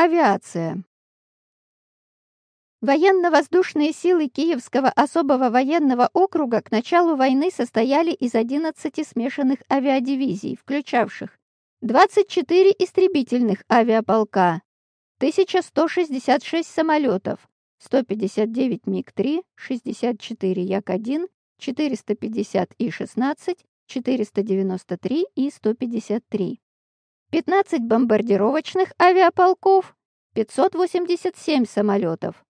Авиация. Военно-воздушные силы Киевского особого военного округа к началу войны состояли из 11 смешанных авиадивизий, включавших 24 истребительных авиаполка, 1166 самолетов, 159 МиГ-3, 64 Як-1, 450 И-16, 493 И-153. 15 бомбардировочных авиаполков, 587 самолетов,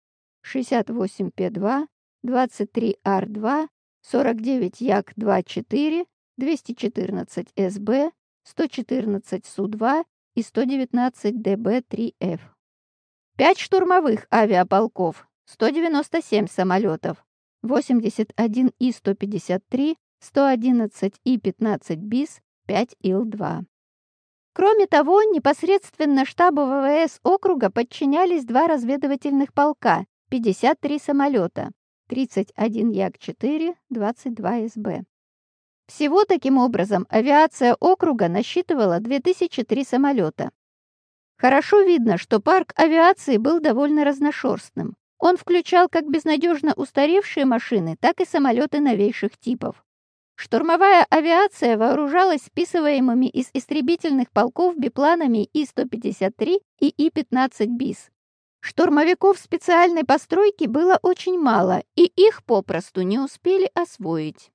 68 Пе-2, 23 Ар-2, 49 Як-2-4, 214 СБ, 114 Су-2 и 119 ДБ-3Ф. 5 штурмовых авиаполков, 197 самолетов, 81 И-153, 111 И-15 БИС, 5 Ил-2. Кроме того, непосредственно штабу ВВС округа подчинялись два разведывательных полка, 53 самолета, 31 Як-4, 22 СБ. Всего таким образом авиация округа насчитывала 2003 самолета. Хорошо видно, что парк авиации был довольно разношерстным. Он включал как безнадежно устаревшие машины, так и самолеты новейших типов. Штурмовая авиация вооружалась списываемыми из истребительных полков бипланами И-153 и И-15 БИС. Штурмовиков специальной постройки было очень мало, и их попросту не успели освоить.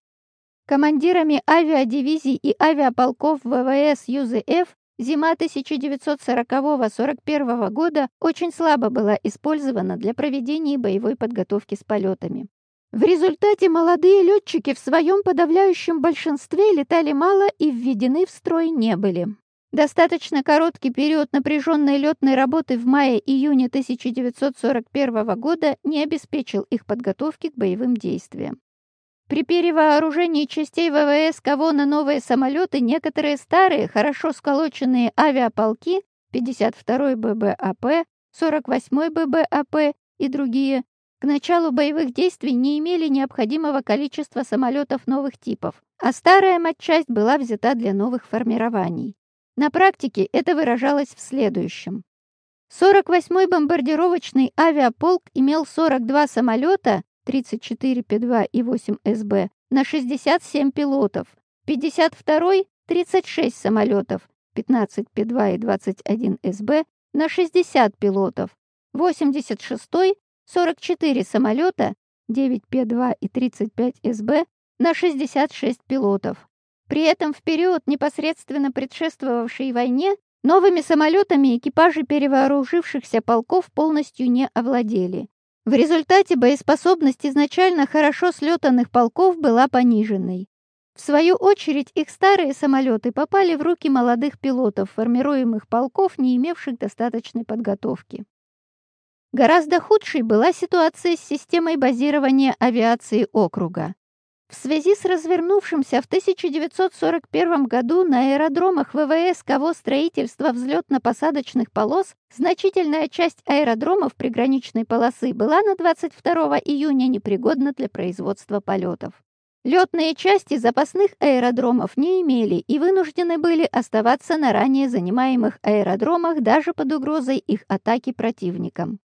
Командирами авиадивизий и авиаполков ВВС ЮЗФ зима 1940-41 года очень слабо была использована для проведения боевой подготовки с полетами. В результате молодые летчики в своем подавляющем большинстве летали мало и введены в строй не были. Достаточно короткий период напряженной летной работы в мае-июне 1941 года не обеспечил их подготовки к боевым действиям. При перевооружении частей ВВС кого на новые самолеты некоторые старые, хорошо сколоченные авиаполки 52-й ББАП, 48-й ББАП и другие к началу боевых действий не имели необходимого количества самолетов новых типов, а старая матчасть была взята для новых формирований. На практике это выражалось в следующем. 48-й бомбардировочный авиаполк имел 42 самолета, 34 П-2 и 8 СБ, на 67 пилотов, 52-й – 36 самолетов, 15 Пе-2 и 21 СБ, на 60 пилотов, 86-й 44 самолета, 9 Пе-2 и 35 СБ на 66 пилотов. При этом в период, непосредственно предшествовавший войне, новыми самолетами экипажи перевооружившихся полков полностью не овладели. В результате боеспособность изначально хорошо слетанных полков была пониженной. В свою очередь, их старые самолеты попали в руки молодых пилотов, формируемых полков, не имевших достаточной подготовки. Гораздо худшей была ситуация с системой базирования авиации округа. В связи с развернувшимся в 1941 году на аэродромах ВВС КО строительства взлетно-посадочных полос значительная часть аэродромов приграничной полосы была на 22 июня непригодна для производства полетов. Летные части запасных аэродромов не имели и вынуждены были оставаться на ранее занимаемых аэродромах даже под угрозой их атаки противником.